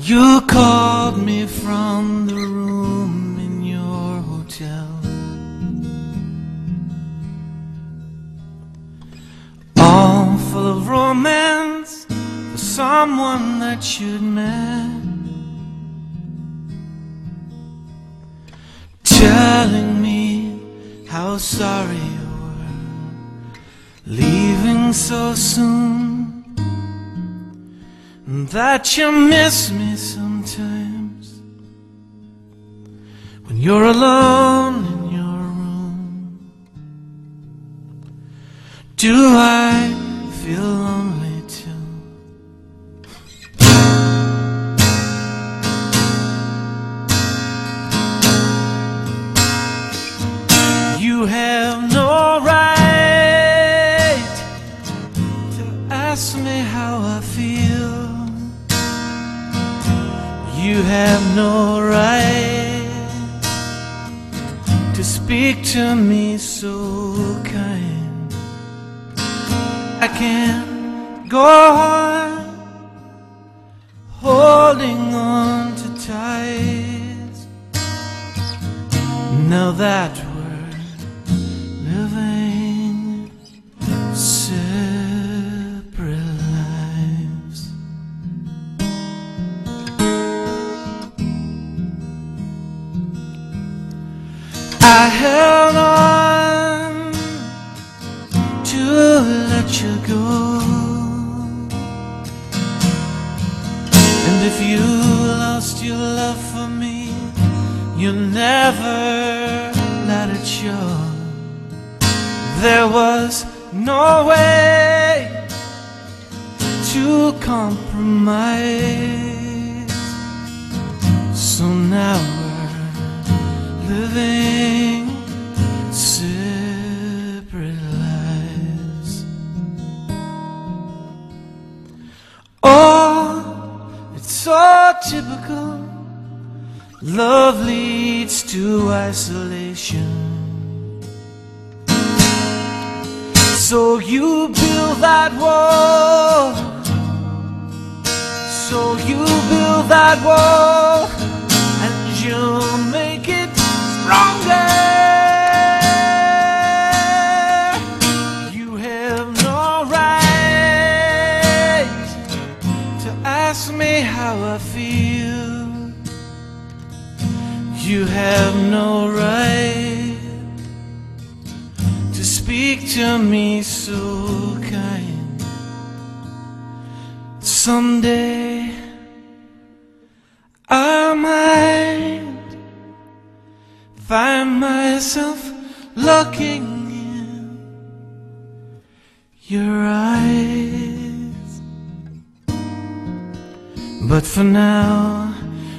You called me from the room in your hotel. All full of romance for someone that you'd met. Telling me how sorry you were leaving so soon. That you miss me sometimes when you're alone in your room. Do I feel lonely too? You have no right You have no right to speak to me so kind. I can't go on holding on I held on to let you go. And if you lost your love for me, you never let it show. There was no way to compromise. So now we're living typical. Love leads to isolation. So you build that wall. So you build that wall and you'll make it stronger. You have no right to speak to me so kind. Someday I might find myself looking in your eyes. But for now,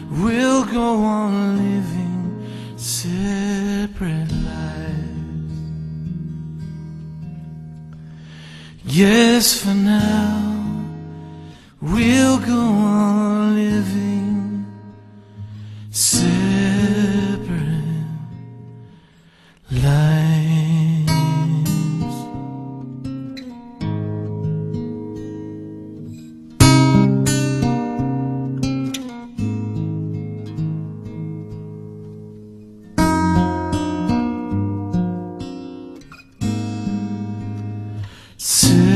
we'll go on living separate lives. Yes, for now, we'll go on living separate lives. 是。